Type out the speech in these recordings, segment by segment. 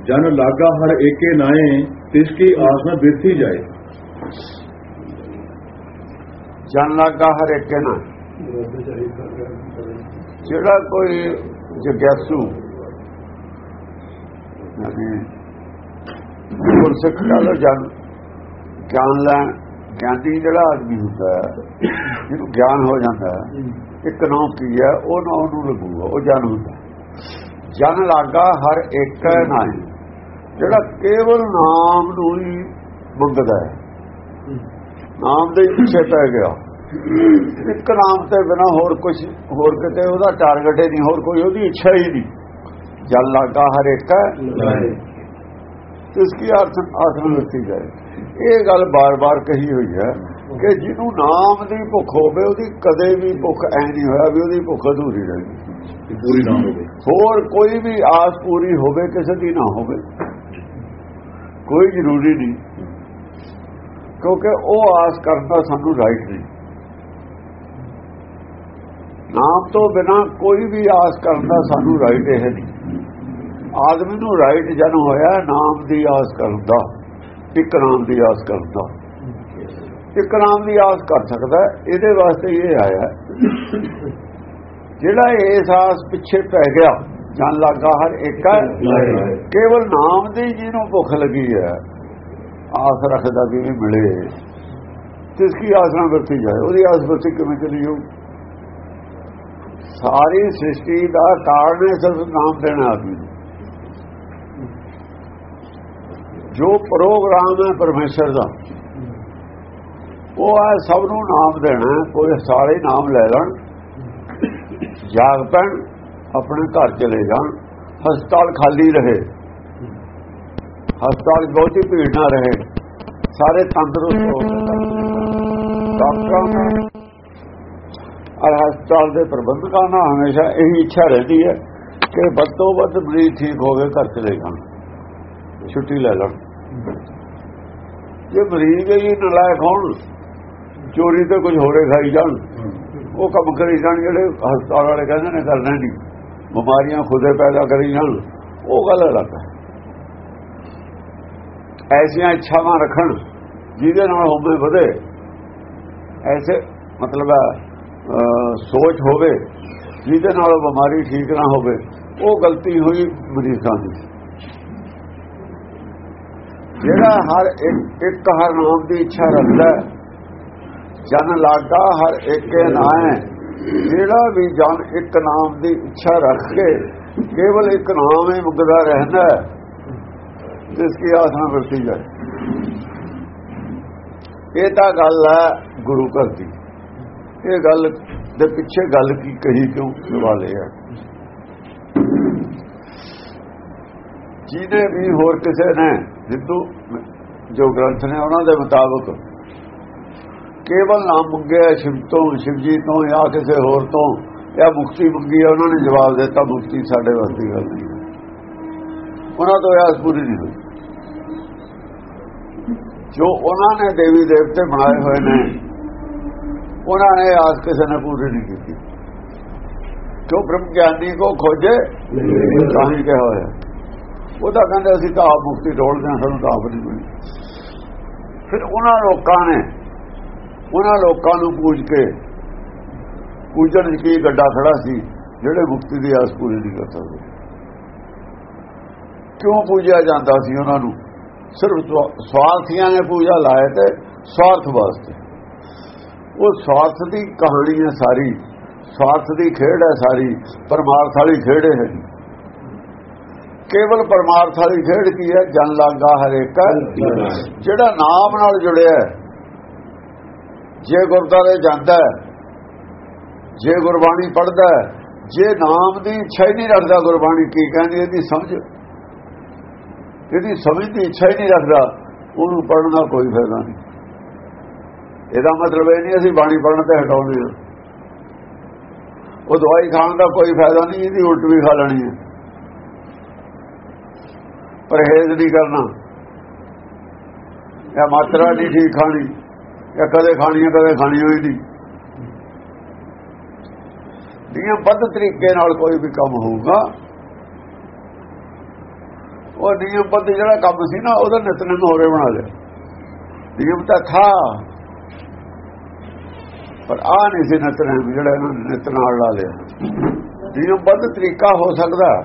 ਜਨ ਲਾਗਾ ਹਰ ਏਕੇ ਨਾਏ, ਤਿਸ ਕੀ ਆਸ ਨਾ ਬਿਰਥੀ ਜਾਏ। ਜਨ ਲਾਗਾ ਹਰ ਇੱਕ ਨਾ ਜਿਹੜਾ ਕੋਈ ਜਗਿਆਸੂ, ਯਾਨੀ ਗੁਰਸਿੱਖ ਦਾ ਜਨ, ਗਿਆਨ ਲੈਣ, ਗਿਆਨੀ ਜਿਹੜਾ ਆਦਮੀ ਹੁੰਦਾ ਜਿਹਨੂੰ ਗਿਆਨ ਹੋ ਜਾਂਦਾ ਇੱਕ ਨਾਮ ਕੀ ਹੈ, ਉਹ ਨਾ ਉਹਨੂੰ ਲੱਗੂਗਾ, ਉਹ ਜਨ ਹੁੰਦਾ ਜਨ ਲਾਗਾ ਹਰ ਇੱਕ ਨਾਮ। ਜਿਹੜਾ ਕੇਵਲ ਨਾਮ ਨੂੰ ਹੀ ਮੰਗਦਾ ਹੈ। ਨਾਮ ਦੇ ਪਿੱਛੇ ਪੈ ਗਿਆ। ਇੱਕ ਨਾਮ ਤੇ ਬਿਨਾ ਹੋਰ ਕੁਝ ਹੋਰ ਕਿਤੇ ਉਹਦਾ ਟਾਰਗੇਟ ਹੀ ਨਹੀਂ, ਹੋਰ ਕੋਈ ਉਹਦੀ ਇੱਛਾ ਹੀ ਨਹੀਂ। ਜਨ ਲਾਗਾ ਹਰ ਇੱਕ। ਇਸ ਕੀ ਅਰਥ ਆਸਨ ਦਿੱਤੀ ਜਾਏ। ਇਹ ਗੱਲ ਬਾਰ-ਬਾਰ ਕਹੀ ਹੋਈ ਹੈ ਕਿ ਜਿਹਨੂੰ ਨਾਮ ਦੀ ਭੁੱਖ ਹੋਵੇ, ਉਹਦੀ ਕਦੇ ਵੀ ਭੁੱਖ ਐ ਨਹੀਂ ਹੋਇਆ ਵੀ ਉਹਦੀ ਭੁੱਖ ਅਧੂਰੀ ਰਹੀ ਪੂਰੀ ਨਾ ਹੋਵੇ। ਹੋਰ ਕੋਈ ਵੀ ਆਸ ਪੂਰੀ ਹੋਵੇ ਕਿਸੇ ਦੀ ਨਾ ਹੋਵੇ। ਕੋਈ ਜ਼ਰੂਰੀ ਨਹੀਂ। ਕਿਉਂਕਿ ਉਹ ਆਸ ਕਰਦਾ ਸਾਨੂੰ ਰਾਈਟ ਨਹੀਂ। ਨਾਮ ਤੋਂ ਬਿਨਾ ਕੋਈ ਵੀ ਆਸ ਕਰਦਾ ਸਾਨੂੰ ਰਾਈਟ ਇਹ ਨਹੀਂ। ਆਦਮੀ ਨੂੰ ਰਾਈਟ ਜਨ ਹੋਇਆ ਨਾਮ ਦੀ ਆਸ ਕਰਦਾ ਇੱਕ ਨਾਮ ਦੀ ਆਸ ਕਰਦਾ ਇੱਕ ਨਾਮ ਦੀ ਆਸ ਕਰ ਸਕਦਾ ਇਹਦੇ ਵਾਸਤੇ ਇਹ ਆਇਆ। ਜਿਹੜਾ ਇਸ ਆਸ ਪਿੱਛੇ ਪੈ ਗਿਆ ਜਨ ਲੱਗਾ ਹਰ ਇੱਕ ਕੇਵਲ ਨਾਮ ਦੀ ਜਿਹਨੂੰ ਭੁੱਖ ਲੱਗੀ ਹੈ, ਆਸ ਰੱਖਦਾ ਕਿ ਵੀ ਮਿਲੇ। ਤਿਸ ਕੀ ਆਸ ਨਾਲ ਵਰਤੀ ਜਾਏ? ਉਹਦੀ ਆਸ ਵਰਤੀ ਕਿਵੇਂ ਚਲੀ ਜਾਊ? ਸਾਰੀ ਸ੍ਰਿਸ਼ਟੀ ਦਾ ਕਾਰਨ ਹੈ ਸਿਰਫ ਨਾਮ ਦੇਣਾ ਆਦਮੀ ਜੋ ਪ੍ਰੋਗਰਾਮ ਹੈ ਪਰਮੇਸ਼ਰ ਦਾ, ਉਹ ਹੈ ਸਭ ਨੂੰ ਨਾਮ ਦੇਣਾ ਕੋਈ ਸਾਰੇ ਨਾਮ ਲੈ ਲੈਣ। ਜਾਗ ਪੈਣ, ਆਪਣੇ ਘਰ ਚਲੇ ਜਾਣ, ਹਸਪਤਾਲ ਖਾਲੀ ਰਹੇ। ਹਸਪਤਾਲ ਬਹੁਤੀ ਭੀੜ ਨਾ ਰਹੇ। ਸਾਰੇ ਤੰਦਰੁਸਤ ਹੋ ਡਾਕਟਰਾਂ ਔਰ ਹਸਪਤਾਲ ਦੇ ਪ੍ਰਬੰਧਕਾਂ ਨਾਲ ਹਮੇਸ਼ਾ ਇਹੀ ਇੱਛਾ ਰਹਿੰਦੀ ਹੈ ਕਿ ਵੱਧ ਤੋਂ ਵੱਧ ਮਰੀਜ਼ ਠੀਕ ਹੋ ਗਏ ਘਰ ਚਲੇ ਜਾਣ, ਛੁੱਟੀ ਲੈ ਲੈਣ। ਜੇ ਮਰੀਜ਼ ਹੀ ਨਲਾਇਕ ਹੋਣ, ਚੋਰੀ ਤੇ ਕੁਝ ਹੋਰੇ ਖਾਈ ਜਾਣ ਉਹ ਕੰਮ ਕਰੀ ਜਾਣ ਜਿਹੜੇ ਹਸਪਤਾਲ ਵਾਲੇ ਕਹਿੰਦੇ ਨੇ ਕਰਨਾ ਨਹੀਂ। ਬਿਮਾਰੀਆਂ ਖੁਦੇ ਪੈਦਾ ਕਰੀ ਜਾਣ। ਉਹ ਗੱਲ ਅਲੱਗ ਹੈ ਐਸੀਆਂ ਇੱਛਾਵਾਂ ਰੱਖਣ, ਜਿਹਦੇ ਨਾਲ ਹੋਵੇ ਵਧੇ। ਐਸੇ ਮਤਲਬ ਸੋਚ ਹੋਵੇ, ਜਿਹਦੇ ਨਾਲ ਬਿਮਾਰੀ ਠੀਕ ਨਾ ਹੋਵੇ। ਉਹ ਗਲਤੀ ਹੋਈ ਮਰੀਜ਼ਾਂ ਦੀ। ਜਿਹੜਾ ਹਰ ਇੱਕ ਇੱਕ ਹਰ ਨਾਮ ਦੀ ਇੱਛਾ ਰੱਖਦਾ ਜਨ ਲਾਗਾ ਹਰ ਇੱਕ ਨਾਮ ਜਿਹੜਾ ਵੀ ਜਨ ਇੱਕ ਨਾਮ ਦੀ ਇੱਛਾ ਰੱਖ ਕੇ ਕੇਵਲ ਇੱਕ ਨਾਮ ਹੀ ਮੁਗਦਾ ਰਹਿੰਦਾ ਜਿਸ ਕੀ ਆਸਨਾ ਵਰਤੀ ਜਾਏ। ਇਹ ਤਾਂ ਗੱਲ ਹੈ ਗੁਰੂ ਘਰ ਦੀ। ਇਹ ਗੱਲ ਦੇ ਪਿੱਛੇ ਗੱਲ ਕੀ ਕਹੀ ਕਿਉਂ? ਸਵਾਲ ਇਹ ਹੈ। ਜਿਹਨੇ ਵੀ ਹੋਰ ਕਿਸੇ ਨੇ ਹਿੰਦੂ ਜੋ ਗ੍ਰੰਥ ਨੇ ਉਹਨਾਂ ਦੇ ਮੁਤਾਬਕ ਕੇਵਲ ਨਾਮ ਮੰਗਿਆ ਸ਼ਿਵ ਤੋਂ, ਸ਼ਿਵਜੀ ਤੋਂ ਜਾਂ ਕਿਸੇ ਹੋਰ ਤੋਂ। ਜਾਂ ਮੁਕਤੀ ਮੰਗੀ ਉਹਨਾਂ ਨੇ ਜਵਾਬ ਦਿੱਤਾ, ਮੁਕਤੀ ਸਾਡੇ ਵਾਸਤੇ ਗੱਲ ਨਹੀਂ। ਉਹਨਾਂ ਤੋਂ ਆਸ ਪੂਰੀ ਨਹੀਂ ਹੋਈ। ਜੋ ਉਹਨਾਂ ਨੇ ਦੇਵੀ ਦੇਵਤੇ ਬਣਾਏ ਹੋਏ ਨੇ, ਉਹਨਾਂ ਨੇ ਆਸ ਕਿਸੇ ਨੇ ਪੂਰੀ ਨਹੀਂ ਕੀਤੀ। ਕਿਉਂ ਬ੍ਰਹਮ ਗਿਆਨੀ ਕੋ ਖੋਜੇ, ਤਾਂ ਹੀ ਕਿਹਾ ਹੋਇਆ। ਉਹ ਤਾਂ ਕਹਿੰਦੇ, ਅਸੀਂ ਤਾਂ ਆਪ ਮੁਕਤੀ ਢੋਲਦੇ ਹਾਂ, ਸਾਨੂੰ ਤਾਂ ਆਪ ਨਹੀਂ ਮਿਲੀ। ਫਿਰ ਉਹਨਾਂ ਲੋਕਾਂ ਨੇ ਉਹਨਾਂ ਲੋਕਾਂ ਨੂੰ ਪੂਜ ਕੇ ਪੂਜਣ ਦੀ ਕੀ ਗੱਡਾ ਖੜਾ ਸੀ, ਜਿਹੜੇ ਮੁਕਤੀ ਦੀ ਆਸ ਪੂਰੀ ਨਹੀਂ ਕਰ ਸਕਦੇ। ਕਿਉਂ ਪੂਜਿਆ ਜਾਂਦਾ ਸੀ ਉਹਨਾਂ ਨੂੰ? ਸਿਰਫ ਸਵਾਰਥੀਆਂ ਨੇ ਪੂਜਾ ਲਾਏ ਤੇ ਸਵਾਰਥ ਵਾਸਤੇ। ਉਹ ਸਵਾਰਥ ਦੀ ਕਹਾਣੀ ਹੈ ਸਾਰੀ। ਸਵਾਰਥ ਦੀ ਖੇਡ ਹੈ ਸਾਰੀ। ਪਰਮਾਰਥ ਵਾਲੀ ਖੇਡ ਹੈ। ਕੇਵਲ ਪਰਮਾਰਥ ਵਾਲੀ ਖੇਡ ਕੀ ਹੈ? ਜਨ ਲਾਗਾ ਹਰੇਕ। ਜਿਹੜਾ ਨਾਮ ਨਾਲ ਜੁੜਿਆ ਜੇ ਗੁਰਦਾਰੇ ਜਾਂਦਾ ਜੇ ਗੁਰਬਾਣੀ ਪੜਦਾ ਜੇ ਨਾਮ ਦੀ ਇੱਛਾ ਹੀ ਨਹੀਂ ਰੱਖਦਾ ਗੁਰਬਾਣੀ, ਕੀ ਕਹਿੰਦੀ ਇਹਦੀ ਸਮਝ। ਇਹਦੀ ਸਮਝ ਦੀ ਇੱਛਾ ਹੀ ਨਹੀਂ ਰੱਖਦਾ, ਉਹਨੂੰ ਪੜਨ ਦਾ ਕੋਈ ਫਾਇਦਾ ਨਹੀਂ। ਇਹਦਾ ਮਤਲਬ ਇਹ ਨਹੀਂ ਅਸੀਂ ਬਾਣੀ ਪੜਨ ਤੇ ਹਟਾਉਂਦੇ ਹਾਂ। ਉਹ ਦਵਾਈ ਖਾਣ ਦਾ ਕੋਈ ਫਾਇਦਾ ਨਹੀਂ, ਇਹਦੀ ਉਲਟ ਵੀ ਖਾ ਲੈਣੀ ਹੈ। ਪਰਹੇਜ਼ ਨਹੀਂ ਕਰਨਾ। ਇਹ ਮਾਤਰਾ ਨਹੀਂ ਠੀਕ ਖਾਣੀ। ਇਹ ਕਦੇ ਖਾਣੀ ਕਦੇ ਖਾਣੀ ਹੋਈ ਨਹੀਂ। ਨਿਯਮਬੱਧ ਤਰੀਕੇ ਨਾਲ ਕੋਈ ਵੀ ਕੰਮ ਹੋਊਗਾ। ਉਹ ਨਿਯਮਬੱਧ ਜਿਹੜਾ ਕੰਮ ਸੀ ਨਾ, ਉਹਦਾ ਨਿਤਨੇਮ ਹੋਰੇ ਬਣਾ ਲਿਆ। ਨਿਯਮ ਤਾਂ ਥਾ। ਪਰ ਆ ਨਹੀਂ ਸੀ ਨਿਤਨੇਮ, ਜਿਹੜਾ ਇਹਨਾਂ ਨੇ ਨਿਤ ਨਾਲ ਲਾ ਲਿਆ। ਨਿਯਮਬੱਧ ਤਰੀਕਾ ਹੋ ਸਕਦਾ।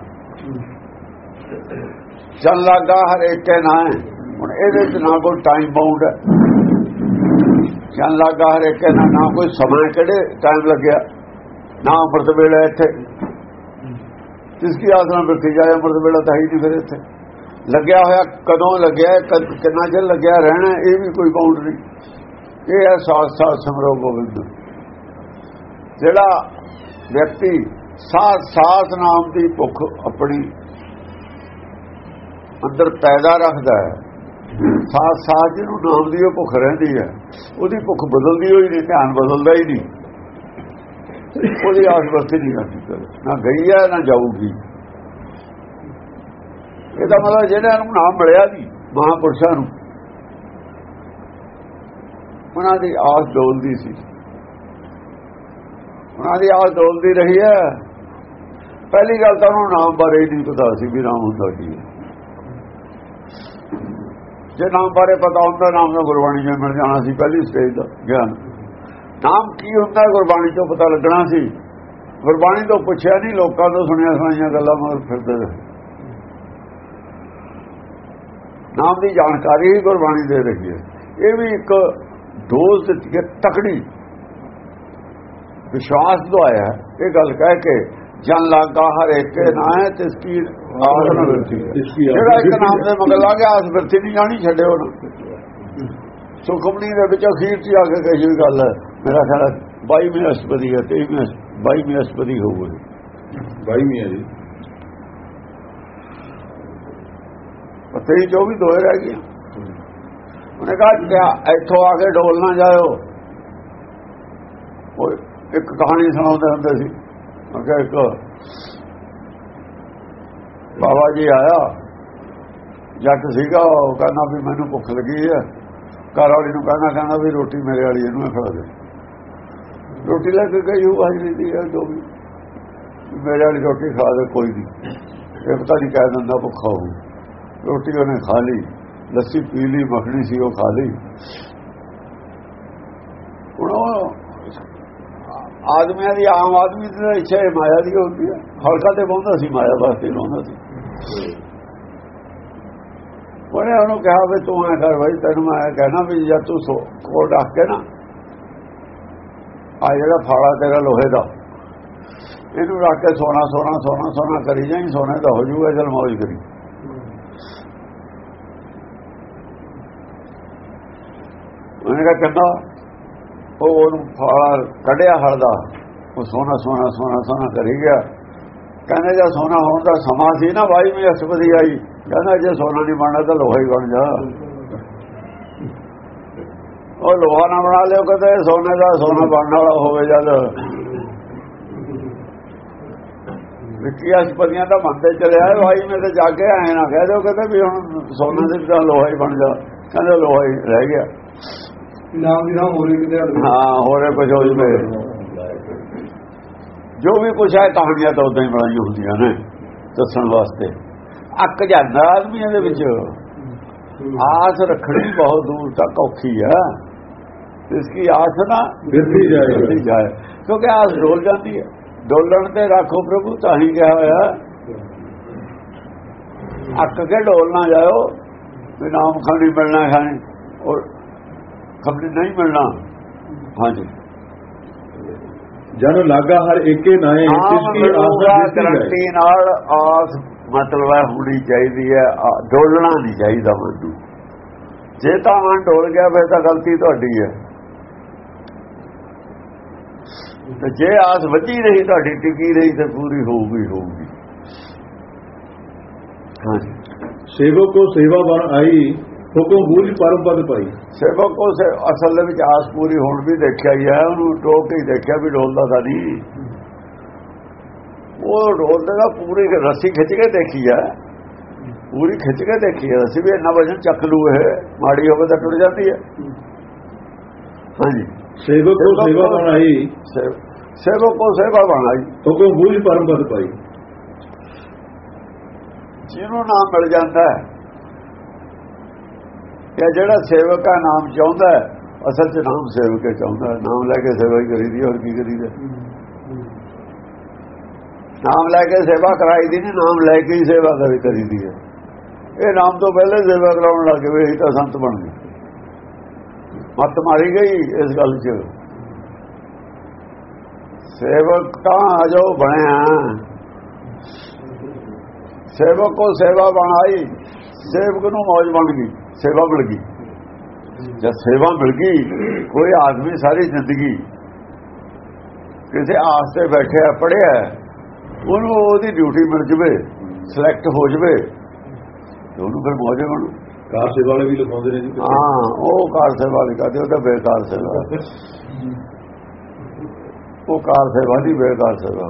ਚੱਲ ਲੱਗਾ ਹਰ ਇੱਕ ਕੇ ਨਾ ਹੁਣ ਇਹਦੇ ਚ ਨਾ ਕੋਈ ਟਾਈਮ ਬਾਉਂਡ ਹੈ। ਚੱਲ ਲੱਗਾ ਹਰ ਇੱਕ ਕੇ ਨਾ ਕੋਈ ਸਮਾਂ ਕਿਹੜੇ ਟਾਈਮ ਲੱਗਿਆ? ਨਾ ਅੰਮ੍ਰਿਤ ਵੇਲਾ ਇੱਥੇ। ਜਿਸ ਕੀ ਆਸਰਾ ਬਿਰਤੀ ਜਾਏ, ਅੰਮ੍ਰਿਤ ਵੇਲਾ ਤਾਂ ਹੀ ਨਹੀਂ ਫਿਰ ਇੱਥੇ। ਲੱਗਿਆ ਹੋਇਆ ਕਦੋਂ ਲੱਗਿਆ ਕਿੰਨਾ ਚਿਰ ਲੱਗਿਆ ਰਹਿਣਾ, ਇਹ ਵੀ ਕੋਈ ਬਾਉਂਡ ਨਹੀਂ ਇਹ ਹੈ ਸਾਥ ਸਾਥ ਸਮਰੋ ਗੋਬਿੰਦ। ਜਿਹੜਾ ਵਿਅਕਤੀ ਸਾਥ ਸਾਥ ਨਾਮ ਦੀ ਭੁੱਖ ਆਪਣੀ ਅੰਦਰ ਪੈਦਾ ਰੱਖਦਾ ਹੈ ਸਾਥ ਸਾਥ ਜਿਹਨੂੰ ਨਾਮ ਦੀ ਉਹ ਭੁੱਖ ਰਹਿੰਦੀ ਹੈ ਉਹਦੀ ਭੁੱਖ ਬਦਲਦੀ ਹੋਈ ਨਹੀਂ ਧਿਆਨ ਬਦਲਦਾ ਹੀ ਨਹੀਂ। ਉਹਦੀ ਆਸ ਵਸਤੀ ਨਹੀਂ ਕਰਦੀ ਨਾ ਗਈ ਹੈ ਨਾ ਜਾਊਗੀ। ਇਹਦਾ ਮਤਲਬ ਜਿਹੜਾ ਨੂੰ ਨਾਮ ਮਿਲਿਆ ਨਹੀਂ ਮਹਾਪੁਰਸ਼ਾਂ ਨੂੰ, ਉਹਨਾਂ ਦੀ ਆਸ ਡੋਲਦੀ ਸੀ। ਉਹਨਾਂ ਦੀ ਆਸ ਡੋਲਦੀ ਰਹੀ ਹੈ ਪਹਿਲੀ ਗੱਲ ਤਾਂ ਉਹਨੂੰ ਨਾਮ ਬਾਰੇ ਨਹੀਂ ਪਤਾ ਸੀ ਵੀ ਨਾਮ ਹੁੰਦਾ ਕੀ ਹੈ ਜੇ ਨਾਮ ਬਾਰੇ ਪਤਾ ਹੁੰਦਾ, ਨਾਮ ਦਾ ਗੁਰਬਾਣੀ ਜੇ ਮਿਲ ਜਾਣਾ ਸੀ, ਪਹਿਲੀ ਸਟੇਜ ਦਾ ਗਿਆਨ। ਨਾਮ ਕੀ ਹੁੰਦਾ, ਗੁਰਬਾਣੀ ਤੋਂ ਪਤਾ ਲੱਗਣਾ ਸੀ। ਗੁਰਬਾਣੀ ਤੋਂ ਪੁੱਛਿਆ ਨਹੀਂ, ਲੋਕਾਂ ਤੋਂ ਸੁਣਿਆ ਸੁਣਾਈਆਂ ਗੱਲਾਂ, ਮਗਰ ਫਿਰਦੇ ਨਾਮ ਦੀ ਜਾਣਕਾਰੀ ਹੀ ਗੁਰਬਾਣੀ ਦੇ ਰਹੀ ਹੈ। ਇਹ ਵੀ ਇੱਕ ਡੋਜ਼ ਦਿੱਤੀ ਹੈ ਤਕੜੀ ਵਿਸ਼ਵਾਸ ਦਵਾਇਆ ਇਹ ਗੱਲ ਕਹਿ ਕੇ ਜਨ ਲਾਗਾ ਹਰ ਇੱਕ ਕੇ ਤਿਸ ਕੀ ਹੈ ਜਿਹੜਾ ਇੱਕ ਨਾਮ ਦੇ ਮਗਰ ਲਾ ਗਿਆ ਆਸ ਵਰਤੀ ਨਹੀਂ ਜਾਣੀ ਛੱਡਿਓ ਨਾ। ਸੁਖਮਣੀ ਦੇ ਵਿੱਚ ਅਖੀਰ ਚ ਆ ਕੇ ਕਹੀ ਗੱਲ ਹੈ। ਮੇਰਾ ਖਿਆਲ ਹੈ 22ਵੀਂ ਅਸ਼ਪਦੀ ਹੈ 23ਵੀਂ 22ਵੀਂ ਅਸ਼ਪਦੀ ਹੋਊਗੀ। ਬਾਈ ਮੀਆਂ ਜੀ। ਪਤੇ ਜੋ ਵੀ ਦੋਏ ਰਹਿ ਗਏ ਉਹਨੇ ਕਹਾ ਇੱਥੋਂ ਆ ਕੇ ਡੋਲ ਨਾ ਜਾਇਓ। ਉਹ ਇੱਕ ਕਹਾਣੀ ਸੁਣਾਉਂਦੇ ਹੁੰਦੇ ਸੀ। ਮੈਂ ਕਿਹਾ ਇੱਕ ਬਾਬਾ ਜੀ ਆਇਆ, ਜੱਟ ਸੀਗਾ, ਉਹ ਕਹਿੰਦਾ ਵੀ ਮੈਨੂੰ ਭੁੱਖ ਲੱਗੀ ਹੈ। ਘਰ ਵਾਲੀ ਨੂੰ ਕਹਿੰਦਾ ਕਹਿੰਦਾ ਵੀ ਰੋਟੀ ਮੇਰੇ ਵਾਲੀ, ਇਹਨੂੰ ਹੀ ਖਵਾ ਦੇ। ਰੋਟੀ ਲੈ ਕੇ ਗਈ, ਉਹ ਹਾਜ਼ਰੀ ਦੀ ਹੈ, ਜੋ ਵੀ। ਮੇਰੇ ਵਾਲੀ ਰੋਟੀ ਖਾ ਦੇ ਕੋਈ ਨਹੀਂ। ਇਹ ਪਤਾ ਨਹੀਂ ਕਹਿ ਦਿੰਦਾ, ਭੁੱਖਾ ਹੋਊ ਰੋਟੀ ਉਹਨੇ ਖਾ ਲਈ, ਲੱਸੀ ਪੀ ਲਈ, ਮੱਖਣੀ ਸੀ, ਉਹ ਖਾ ਲਈ। ਹੁਣ ਉਹ ਆਦਮੀਆਂ ਦੀ, ਆਮ ਆਦਮੀ ਦੀ ਇੱਛਾ ਇਹ ਮਾਇਆ ਦੀ ਹੁੰਦੀ ਹੈ। ਹਲਕਾ ਤੇ ਬਹੁੰਦਾ ਸੀ, ਮਾਇਆ ਵਾਸਤੇ ਲਾਉਂਦਾ ਸੀ। ਉਹਨੇ ਉਹਨੂੰ ਕਿਹਾ ਵੀ ਤੂੰ ਐ ਕਰ ਭਾਈ ਤੈਨੂੰ ਮੈਂ ਕਹਿਣਾ ਵੀ ਜਦ ਤੂੰ ਕੋਲ ਰੱਖ ਕੇ ਨਾ, ਆ ਜਿਹੜਾ ਫਾਲਾ ਤੇਰਾ ਲੋਹੇ ਦਾ, ਇਹਨੂੰ ਰੱਖ ਕੇ ਸੋਨਾ ਸੋਨਾ ਸੋਨਾ ਸੋਨਾ ਕਰੀ ਜਾਈਂ, ਸੋਨੇ ਦਾ ਹੋ ਜਾਊਗਾ ਚਲ ਮੌਜ ਕਰੀ। ਉਹਨੇ ਕਿਹਾ ਕਹਿੰਦਾ ਉਹ ਉਹਨੂੰ ਫਾਲਾ ਕੱਢਿਆ ਹਲਦਾ, ਉਹ ਸੋਨਾ ਸੋਨਾ ਸੋਨਾ ਸੋਨਾ ਕਰੀ ਗਿਆ। ਕਹਿੰਦੇ ਜੇ ਸੋਨਾ ਹੋਣ ਦਾ ਸਮਾਂ ਸੀ ਨਾ ਬਾਈ ਵੀ ਅਸਪਦੀ ਆਈ। ਕਹਿੰਦਾ ਜੇ ਸੋਨਾ ਨਹੀਂ ਬਣਨਾ ਤਾਂ ਲੋਹਾ ਹੀ ਬਣ ਜਾ। ਉਹ ਲੋਹਾ ਨਾ ਬਣਾ ਲਿਓ ਕਹਿੰਦੇ ਸੋਨੇ ਦਾ ਸੋਨਾ ਬਣਨ ਵਾਲਾ ਹੋਵੇ ਜਦ। ਵਿੱਕੀ ਅਸਪਦੀਆਂ ਦਾ ਮੰਨਦੇ ਚਲੇ ਆਏ ਭਾਈ ਮੈਂ ਤੇ ਜਾ ਕੇ ਆਏ ਨਾ ਕਹਿ ਦਿਓ ਕਹਿੰਦੇ ਵੀ ਹੁਣ ਸੋਨੇ ਦੇ ਤਾਂ ਲੋਹਾ ਹੀ ਬਣ ਜਾ। ਕਹਿੰਦੇ ਲੋਹਾ ਹੀ ਰਹਿ ਗਿਆ। ਨਾਮ ਦੀ ਨਾਮ ਹੋਰੇ ਕਿਤੇ ਹਾਂ ਹੋਰੇ ਕੁਝ ਹੋ ਜਵੇ। ਜੋ ਵੀ ਕੁਛ ਹੈ ਕਹਾਣੀਆਂ ਤਾਂ ਉਦਾਂ ਹੀ ਬਣਾਈਆਂ ਹੁੰਦੀਆਂ ਨੇ ਦੱਸਣ ਵਾਸਤੇ। ਅੱਕ ਜਾਂਦਾ ਆਦਮੀਆਂ ਦੇ ਵਿੱਚ। ਆਸ ਰੱਖਣੀ ਬਹੁਤ ਦੂਰ ਤੱਕ ਔਖੀ ਹੈ ਇਸ ਕੀ ਆਸ ਨਾ ਬਿਰਤੀ ਜਾਏ। ਕਿਉਂਕਿ ਆਸ ਡੋਲ ਜਾਂਦੀ ਹੈ ਡੋਲਣ ਤੇ ਰੱਖੋ ਪ੍ਰਭੂ ਤਾਂ ਹੀ ਕਿਹਾ ਹੋਇਆ। ਅੱਕ ਕੇ ਡੋਲ ਨਾ ਜਾਓ ਵੀ ਨਾਮ ਖਾਣੀ ਮਿਲਣਾ ਖਾਣੀ ਔਰ ਖਬਰ ਨਹੀਂ ਮਿਲਣਾ। ਹਾਂਜੀ। ਜਨ ਲਾਗਾ ਹਰ ਏਕੇ ਨਾਏ ਇਸ ਕੀ ਜਾਏ ਗਰੰਟੀ ਨਾਲ ਆਸ ਮਤਲਬ ਹੈ ਹੋਣੀ ਚਾਹੀਦੀ ਹੈ ਡੋਲਣਾ ਨਹੀਂ ਚਾਹੀਦਾ ਮੈਨੂੰ ਜੇ ਤਾਂ ਮਨ ਡੋਲ ਗਿਆ ਫਿਰ ਤਾਂ ਗਲਤੀ ਤੁਹਾਡੀ ਹੈ। ਤੇ ਜੇ ਆਸ ਵੱਜੀ ਰਹੀ ਤੁਹਾਡੀ ਟਿਕੀ ਰਹੀ ਤੇ ਪੂਰੀ ਹੋਊਗੀ ਹੋਊਗੀ। ਸੇਵਕ ਕੋ ਸੇਵਾ ਬਣ ਆਈ ਹੁਕਮ ਬੂਝ ਪਰਮ ਪਦ ਪਾਈ। ਸੇਵਕ ਕੋ ਸੇ ਅਸਲ ਦੇ ਵਿੱਚ ਆਸ ਪੂਰੀ ਹੋਣ ਵੀ ਦੇਖਿਆ ਹੀ ਹੈ ਉਹਨੂੰ ਟੋਕ ਕੇ ਦੇਖਿਆ ਵੀ ਡੋਲਦਾ ਤਾਂ ਨਹੀਂ। ਉਹ ਡੋਲਦਾ ਦਾ ਪੂਰੀ ਰੱਸੀ ਖਿੱਚ ਕੇ ਦੇਖੀ ਹੈ। ਪੂਰੀ ਖਿੱਚ ਕੇ ਦੇਖੀ ਹੈ ਰੱਸੀ ਵੀ ਇੰਨਾ ਵਜਨ ਚੱਕ ਲੂ ਇਹ ਮਾੜੀ ਹੋਵੇ ਤਾਂ ਟੁੱਟ ਜਾਂਦੀ ਹੈ। ਹਾਂਜੀ। ਸੇਵਕ ਕੋ ਸੇਵਾ ਬਣ ਆਈ ਸੇ- ਸੇਵਕ ਕੋ ਸੇਵਾ ਬਣਾਈ ਹੁਕਮ ਬੂਝ ਪਰਮ ਪਦ ਪਾਈ। ਜਿਹਨੂੰ ਨਾਮ ਮਿਲ ਜਾਂਦਾ ਹੈ ਇਹ ਜਿਹੜਾ ਸੇਵਕ ਹੈ ਨਾਮ ਚਾਹੁੰਦਾ ਹੈ ਅਸਲ 'ਚ ਨਾਮ ਸੇਵਕ ਹੀ ਚਾਹੁੰਦਾ ਹੈ। ਨਾਮ ਲੈ ਕੇ ਸੇਵਾ ਹੀ ਕਰੀਦੀ ਹੋਰ ਕੀ ਕਰੀਦਾ ਨਾਮ ਲੈ ਕੇ ਸੇਵਾ ਕਰਾਈ ਦੀ ਨਹੀਂ ਨਾਮ ਲੈ ਕੇ ਹੀ ਸੇਵਾ ਕਰੀ ਕਰੀਦੀ ਹੈ। ਇਹ ਨਾਮ ਤੋਂ ਪਹਿਲੇ ਸੇਵਾ ਕਰਾਉਣ ਲੱਗ ਗਏ ਇਹ ਤਾਂ ਸੰਤ ਬਣ ਗਏ। ਮੱਤ ਮਾਰੀ ਗਈ ਇਸ ਗੱਲ 'ਚ। ਸੇਵਕ ਤਾਂ ਅਜੋ ਬਣਿਆ। ਸੇਵਕ ਕੋ ਸੇਵਾ ਬਣਾਈ ਸੇਵਕ ਨੂੰ ਮੌਜ ਬਣ ਗਈ। ਸੇਵਾ ਮਿਲ ਗਈ। ਜਦ ਸੇਵਾ ਮਿਲ ਗਈ ਕੋਈ ਆਦਮੀ ਸਾਰੀ ਜ਼ਿੰਦਗੀ ਕਿਸੇ ਆਸ ਤੇ ਬੈਠਿਆ ਪੜਿਆ ਉਹਨੂੰ ਉਹਦੀ ਡਿਊਟੀ ਮਿਲ ਜਵੇ ਸਿਲੈਕਟ ਹੋ ਜਵੇ ਉਹਨੂੰ ਫਿਰ ਮੌਜੇ ਬਣੂ ਕਾਰ ਸੇਵਾ ਵਾਲੇ ਵੀ ਲਿਖਾਉਂਦੇ ਨੇ ਜੀ। ਹਾਂ ਉਹ ਕਾਰ ਸੇਵਾ ਨਹੀਂ ਕਰਦੇ ਉਹ ਤਾਂ ਬੇਕਾਰ ਸੇਵਾ ਉਹ ਕਾਰ ਸੇਵਾ ਨਹੀਂ ਬੇਕਾਰ ਸੇਵਾ।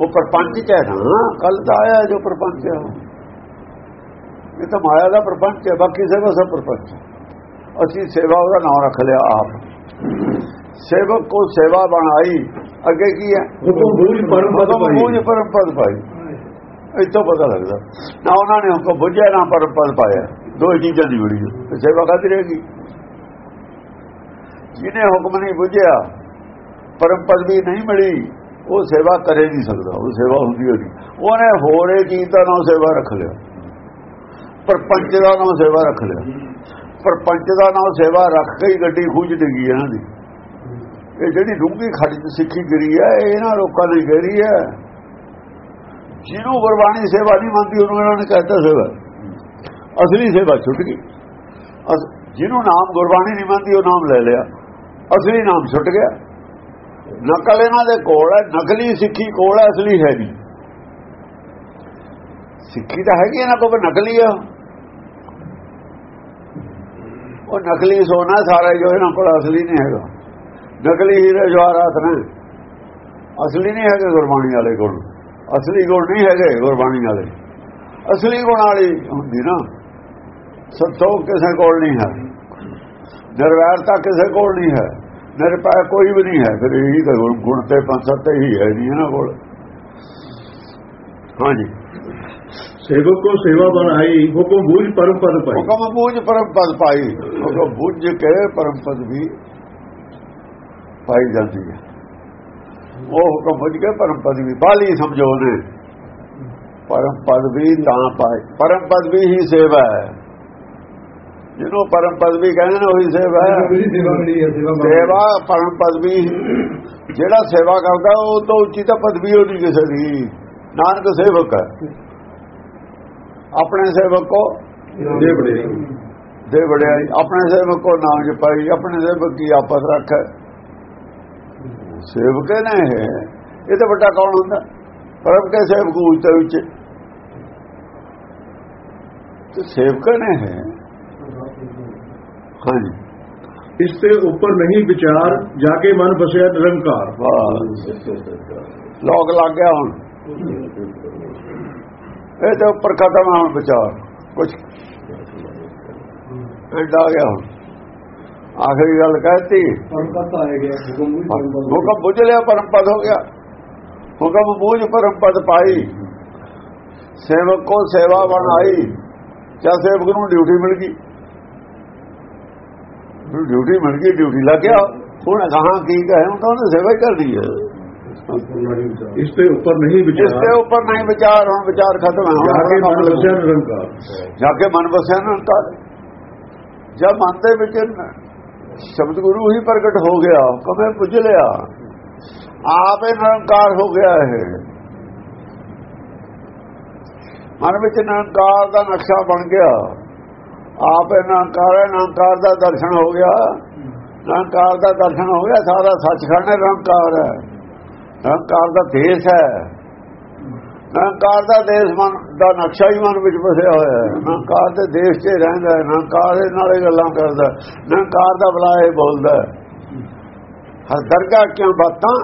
ਉਹ ਪਰਪੰਚ ਚ ਹੈ ਨਾ। ਕੱਲ ਤਾਂ ਆਇਆ ਜੋ ਪਰਪੰਚ ਹੈ। ਇਹ ਤਾਂ ਮਾਇਆ ਦਾ ਪਰਪੰਚ ਹੈ ਬਾਕੀ ਸੇਵਾ ਸਭ ਪਰਪੰਚ। ਅਸੀਂ ਸੇਵਾ ਉਹਦਾ ਨਾਮ ਰੱਖ ਲਿਆ ਆਪ। ਸੇਵਕ ਕੋ ਸੇਵਾ ਬਣਾਈ ਅੱਗੇ ਕੀ ਹੈ? ਬੂਝ ਪਰਮ ਪਦ ਹੁਕਮ ਪਾਈ। ਇੱਥੋਂ ਪਤਾ ਲੱਗਦਾ। ਨਾ ਉਹਨਾਂ ਨੇ ਹੁਕਮ ਬੁੱਝਿਆ ਨਾ ਪਰਮ ਪਦ ਪਾਇਆ। ਦੋ ਚੀਜ਼ਾਂ ਦੀ ਬੜੀ ਸੇਵਾ ਕਾਦੀ ਰਹੇਗੀ ਜਿਹਨੇ ਹੁਕਮ ਨਹੀਂ ਬੁੱਝਿਆ ਪਰਮ ਪਦ ਵੀ ਨਹੀਂ ਮਿਲੀ ਉਹ ਸੇਵਾ ਕਰੇ ਨਹੀਂ ਸਕਦਾ। ਉਹ ਸੇਵਾ ਹੁੰਦੀ ਹੋਣੀ ਉਹਨੇ ਹੋਰੇ ਚੀਜ਼ ਦਾ ਨਾਮ ਸੇਵਾ ਰੱਖ ਲਿਆ। ਪਰਪੰਚ ਦਾ ਨਾਮ ਸੇਵਾ ਰੱਖ ਲਿਆ। ਪਰਪੰਚ ਦਾ ਨਾਮ ਸੇਵਾ ਰੱਖ ਕੇ ਹੀ ਗੱਡੀ ਖੂਜ ਡਿੱਗੀ ਇਹਨਾਂ ਦੀ। ਇਹ ਜਿਹੜੀ ਡੂੰਗੀ ਖੱਡ ਚ ਸਿੱਖੀ ਗਰੀ ਹੈ ਇਹਨਾਂ ਲੋਕਾਂ ਦੀ ਗਰੀ ਹੈ। ਜਿਹਨੂੰ ਗੁਰਬਾਣੀ ਸੇਵਾ ਨਹੀਂ ਮੰਨਦੀ, ਉਹਨੂੰ ਇਹਨਾਂ ਨੇ ਕਹਿਤਾ ਸੇਵਾ। ਅਸਲੀ ਸੇਵਾ ਛੁੱਟ ਗਈ। ਅਸ- ਜਿਹਨੂੰ ਨਾਮ ਗੁਰਬਾਣੀ ਨਹੀਂ ਮੰਨਦੀ, ਉਹ ਨਾਮ ਲੈ ਲਿਆ। ਅਸਲੀ ਨਾਮ ਛੁੱਟ ਗਿਆ। ਨਕਲ ਇਹਨਾਂ ਦੇ ਕੋਲ ਹੈ, ਨਕਲੀ ਸਿੱਖੀ ਕੋਲ ਹੈ, ਅਸਲੀ ਹੈ ਨਹੀਂ। ਸਿੱਖੀ ਤਾਂ ਹੈਗੀ ਇਹਨਾਂ ਕੋਲ ਨਕਲੀ ਆ। ਉਹ ਨਕਲੀ ਸੋਨਾ ਸਾਰਾ ਜੋ ਇਹਨਾਂ ਕੋਲ ਅਸਲੀ ਨਹੀਂ ਹੈਗਾ। ਨਕਲੀ ਹੀਰੇ ਜਵਾਹਰਾਤ ਨੇ। ਅਸਲੀ ਨਹੀਂ ਹੈਗੇ ਗੁਰਬਾਣੀ ਵਾਲੇ ਕੋਲ ਅਸਲੀ ਗੁਣ ਨਹੀਂ ਹੈਗੇ ਗੁਰਬਾਣੀ ਵਾਲੇ। ਅਸਲੀ ਗੁਣ ਵਾਲੀ ਹੁੰਦੀ ਨਾ। ਸਤੋ ਕਿਸੇ ਕੋਲ ਨਹੀਂ ਹੈ। ਨਿਰਵੈਰਤਾ ਕਿਸੇ ਕੋਲ ਨਹੀਂ ਹੈ। ਨਿਰਪੈ ਕੋਈ ਵੀ ਨਹੀਂ ਹੈ। ਫਿਰ ਇਹੀ ਤਾਂ ਗੁਣ- ਤੇ ਪੰਜ ਸੱਤ ਹੀ ਹੈ ਨਹੀਂ ਇਹਨਾਂ ਕੋਲ। ਹਾਂਜੀ। ਸੇਵਕ ਕੋ ਸੇਵਾ ਬਣਾਈ ਹੁਕਮ ਬੂਝ ਪਰਮ ਪਦ ਪਾਈ। ਹੁਕਮ ਬੂਝ ਪਰਮ ਪਦ ਪਾਈ ਹੁਕਮ ਬੂਝ ਕੇ ਪਰਮ ਪਦ ਵੀ ਪਾਈ ਜਾਂਦੀ ਹੈ। ਉਹ ਹੁਕਮ ਬੁੱਝ ਕੇ ਪਰਮ ਪਦ ਵੀ ਬਾਲੀ ਸਮਝੋ ਨੇ ਪਰਮ ਪਦ ਵੀ ਤਾਂ ਪਾਏ। ਪਰਮ ਪਦ ਵੀ ਹੀ ਸੇਵਾ ਹੈ। ਜਿਹਨੂੰ ਪਰਮ ਪਦ ਵੀ ਕਹਿੰਦੇ ਨੇ ਉਹੀ ਸੇਵਾ ਹੈ। ਸੇਵਾ ਪਰਮ ਪਦਵੀ ਜਿਹੜਾ ਸੇਵਾ ਕਰਦਾ ਉਹ ਤੋਂ ਉੱਚੀ ਤਾਂ ਪਦਵੀ ਉਹਦੀ ਕਿਸੇ ਦੀ। ਨਾਨਕ ਸੇਵਕ ਹੈ। ਆਪਣੇ ਸੇਵਕ ਕੋ ਦੇ ਬੜੇ ਦੇ ਵਡਿਆਈ ਆਪਣੇ ਸੇਵਕ ਕੋ ਨਾਮ ਜਪਾਈ ਆਪਣੇ ਸੇਵਕ ਕੀ ਆਪਸ ਰੱਖੈ। ਸੇਵਕ ਨੇ ਇਹ। ਤਾਂ ਵੱਡਾ ਕੌਣ ਹੁੰਦਾ? ਪਰਮ ਕੇ ਸੇਵਕ ਉੱਚੇ ਵਿੱਚ ਤੇ ਸੇਵਕ ਨੇ ਹੈ ਹਾਂਜੀ। ਇਸ ਤੇ ਉੱਪਰ ਨਹੀਂ ਵਿਚਾਰ ਜਾ ਕੇ ਮਨ ਬਸਿਆ ਨਿਰੰਕਾਰ। ਵਾਹ ਲੋਕ ਲੱਗ ਗਿਆ ਹੁਣ। ਇਹ ਤੇ ਉੱਪਰ ਖਤਮ ਆ ਹੁਣ ਵਿਚਾਰ। ਕੁਝ ਐਂਡ ਆ ਗਿਆ ਹੁਣ। ਆਖਰੀ ਗੱਲ ਕਹਤੀ। ਹੁਕਮ ਬੁੱਝ ਲਿਆ ਪਰਮ ਪਦ ਹੋ ਗਿਆ। ਹੁਕਮ ਬੂਝ ਪਰਮ ਪਦ ਪਾਈ। ਸੇਵਕ ਕੋ ਸੇਵਾ ਬਣਾਈ। ਕਿਆ ਸੇਵਕ ਨੂੰ ਡਿਊਟੀ ਮਿਲ ਗਈ। ਡਿਊਟੀ ਮਿਲ ਗਈ ਡਿਊਟੀ ਲੱਗ ਗਿਆ। ਹੁਣ ਕਹਾਂ ਕੀ ਕਹੇ ਹੁਣ ਤਾਂ ਉਹਨੇ ਸੇਵਾ ਹੀ ਕਰਨੀ ਹੈ। ਇਸ ਤੇ ਉੱਪਰ ਨਹੀਂ ਇਸ ਵਿਚਾਰ। ਦੇ ਉੱਪਰ ਨਹੀਂ ਵਿਚਾਰ ਹੁਣ ਵਿਚਾਰ ਖਤਮ ਹੈ ਜਾ ਕੇ ਮਨ ਬਸਿਆ ਨਿਰੰਕਾਰ। ਜਾ ਕੇ ਮਨ ਵਸਿਆ ਨਿਰੰਕਾਰ। ਜਦ ਮਨ ਦੇ ਵਿੱਚ ਸ਼ਬਦ ਗੁਰੂ ਹੀ ਪ੍ਰਗਟ ਹੋ ਗਿਆ ਕਮੇ ਪੁੱਜ ਲਿਆ ਆਪੇ ਨਿਰੰਕਾਰ ਹੋ ਗਿਆ ਹੈ ਮਨ ਵਿੱਚ ਨਿਰੰਕਾਰ ਦਾ ਨਕਸ਼ਾ ਬਣ ਗਿਆ। ਆਪੇ ਨਿਰੰਕਾਰ ਹੈ ਨਿਰੰਕਾਰ ਦਾ ਦਰਸ਼ਨ ਹੋ ਗਿਆ। ਨਿਰੰਕਾਰ ਦਾ ਦਰਸ਼ਨ ਹੋ ਗਿਆ ਸਾਰਾ ਸੱਚਖੰਡ ਨਿਰੰਕਾਰ ਹੈ। ਨਿਰੰਕਾਰ ਦਾ ਦੇਸ਼ ਹੈ। ਨਿਰੰਕਾਰ ਦਾ ਦੇਸ਼ ਮਨ ਦਾ ਨਕਸ਼ਾ ਹੀ ਮਨ ਵਿੱਚ ਵਸਿਆ ਹੋਇਆ ਹੈ। ਨਿਰੰਕਾਰ ਦੇ ਦੇਸ਼ 'ਚ ਰਹਿੰਦਾ ਹੈ। ਨਿਰੰਕਾਰ ਦੇ ਨਾਲੇ ਗੱਲਾਂ ਕਰਦਾ। ਨਿਰੰਕਾਰ ਦਾ ਬੁਲਾਏ ਬੋਲਦਾ। ਹਰ ਦਰਗਾਹ ਕਿਉਂ ਬਾਤਾਂ?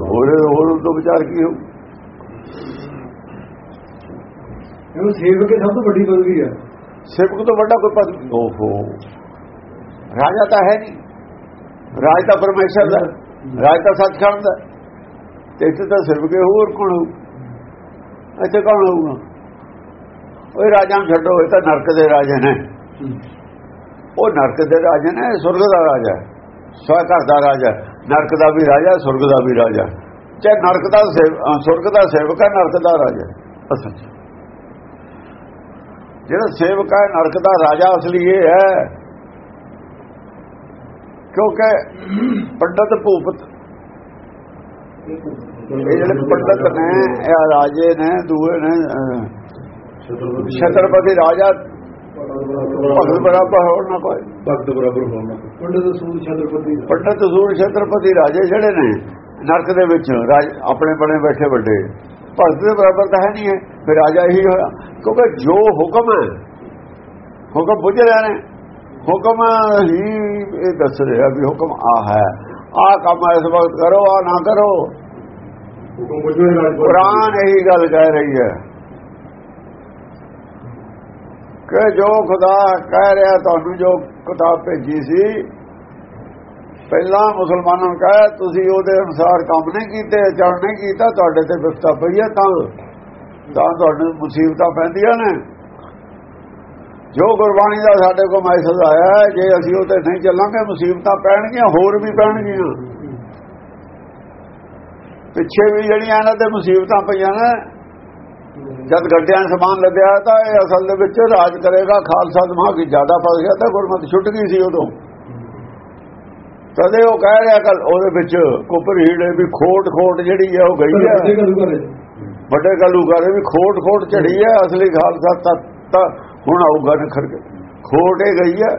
ਹੋਰ ਹੋਰ ਤੋਂ ਵਿਚਾਰ ਕੀ ਹੋ ਇਹਨੂੰ ਸੇਵਕ ਸਭ ਤੋਂ ਵੱਡੀ ਪਦਵੀ ਹੈ ਸੇਵਕ ਤੋਂ ਵੱਡਾ ਕੋਈ ਪਦ ਓਹੋ। ਰਾਜਾ ਤਾਂ ਹੈ ਨਹੀਂ। ਰਾਜ ਤਾਂ ਪਰਮੇਸ਼ਰ ਦਾ। ਰਾਜ ਤਾਂ ਸੱਚਖੰਡ ਦਾ ਤੇ ਇੱਥੇ ਤਾਂ ਸੇਵਕ ਕੇ ਹੋਰ ਕੋਣ ਹੋਊ? ਇੱਥੇ ਕੌਣ ਹੋਊਗਾ? ਉਹ ਰਾਜਾ ਨੂੰ ਛੱਡੋ, ਇਹ ਤਾਂ ਨਰਕ ਦੇ ਰਾਜੇ ਨੇ ਉਹ ਨਰਕ ਦੇ ਰਾਜੇ ਨੇ ਸੁਰਗ ਦਾ ਰਾਜਾ ਸਵਾ ਘਰ ਦਾ ਰਾਜਾ ਨਰਕ ਦਾ ਵੀ ਰਾਜਾ, ਸੁਰਗ ਦਾ ਵੀ ਰਾਜਾ। ਚਾਹੇ ਨਰਕ ਦਾ ਸੇਵ- ਸੁਰਗ ਦਾ ਸੇਵਕ ਹੈ, ਨਰਕ ਦਾ ਰਾਜਾ ਅਸਲ ਜਿਹੜਾ ਸੇਵਕ ਹੈ, ਨਰਕ ਦਾ ਰਾਜਾ ਅਸਲੀ ਇਹ ਹੈ। ਕਿਉਂਕਿ ਪੰਡਤ ਭੂਪਤ ਇਹ ਜਿਹੜੇ ਪੰਡਤ ਨੇ ਇਹ ਰਾਜੇ ਨੇ ਦੂਏ ਨੇ ਛਤਰਪਤੀ ਰਾਜਾ ਭਗਤ ਬਰਾਬਰ ਨਾ ਕੋਈ। ਭਗਤ ਬਰਾਬਰ ਹੋਣਾ ਪੰਡਤ ਸੂਰ ਛਤਰਪਤੀ। ਪੰਡਤ ਸੂਰ ਛਤਰਪਤੀ ਰਾਜੇ ਜਿਹੜੇ ਨੇ ਨਰਕ ਦੇ ਵਿੱਚ ਰਾਜ ਆਪਣੇ ਬਣੇ ਬੈਠੇ ਵੱਡੇ ਭਗਤ ਦੇ ਬਰਾਬਰ ਤਾਂ ਹੈ ਨਹੀਂ ਹੈ ਫਿਰ ਰਾਜਾ ਹੀ ਹੋਇਆ। ਕਿਉਂਕਿ ਜੋ ਹੁਕਮ ਹੈ ਹੁਕਮ ਬੁੱਝ ਰਹੇ ਨੇ ਹੁਕਮ ਹੀ ਇਹ ਦੱਸ ਰਿਹਾ ਵੀ ਹੁਕਮ ਆ ਹੈ। ਆ ਕੰਮ ਇਸ ਵਕਤ ਕਰੋ, ਆ ਨਾ ਕਰੋ। ਹੁਕਮ ਕੁਰਾਨ ਇਹੀ ਗੱਲ ਕਹਿ ਰਹੀ ਹੈ ਕਿ ਜੋ ਖੁਦਾ ਕਹਿ ਰਿਹਾ, ਤੁਹਾਨੂੰ ਜੋ ਕਿਤਾਬ ਭੇਜੀ ਸੀ, ਪਹਿਲਾਂ ਮੁਸਲਮਾਨਾਂ ਨੂੰ ਕਹੇ, ਤੁਸੀਂ ਉਹਦੇ ਅਨੁਸਾਰ ਕੰਮ ਨਹੀਂ ਕੀਤੇ ਚੜ ਨਹੀਂ ਕੀਤਾ, ਤੁਹਾਡੇ ਤੇ ਵਿਪਤਾ ਪਈ ਹੈ, ਤਾਂ ਤਾਂ ਤੁਹਾਨੂੰ ਮੁਸੀਬਤਾਂ ਪੈਂਦੀਆਂ ਨੇ। ਜੋ ਗੁਰਬਾਣੀ ਦਾ ਸਾਡੇ ਕੋਲ ਮੈਸੇਜ ਆਇਆ ਹੈ, ਜੇ ਅਸੀਂ ਉਹ ਤੇ ਨਹੀਂ ਚੱਲਾਂਗੇ ਮੁਸੀਬਤਾਂ ਪੈਣਗੀਆਂ ਹੋਰ ਵੀ ਪੈਣਗੀਆਂ। ਪਿੱਛੇ ਵੀ ਜਿਹੜੀਆਂ ਇਹਨਾਂ ਤੇ ਮੁਸੀਬਤਾਂ ਪਈਆਂ ਨੇ ਜਦ ਗੱਡਿਆਂ ਸਮਾਨ ਲੱਦਿਆ ਤਾਂ ਇਹ ਅਸਲ ਦੇ ਵਿੱਚ ਰਾਜ ਕਰੇਗਾ ਖਾਲਸਾ ਦਿਮਾਗ ਹੀ ਜ਼ਿਆਦਾ ਫਸ ਗਿਆ ਤਾਂ ਗੁਰਮਤ ਛੁੱਟ ਗਈ ਸੀ ਉਦੋਂ। ਤਦੇ ਉਹ ਕਹਿ ਰਿਹਾ ਕੱਲ ਉਹਦੇ ਵਿੱਚ ਕੁਪਰ ਹੀੜੇ ਵੀ ਖੋਟ ਖੋਟ ਜਿਹੜੀ ਹੈ ਉਹ ਗਈ ਹੈ। ਵੱਡੇ ਗੱਲੂ ਕਰੇ ਵੀ ਖੋਟ ਖੋਟ ਚੜੀ ਹੈ ਅਸਲੀ ਖਾਲਸਾ ਤੱਕ ਤਾਂ ਹੁਣ ਆਊਗਾ ਨਿਖਰ ਕੇ ਖੋਟ ਇਹ ਗਈ ਹੈ।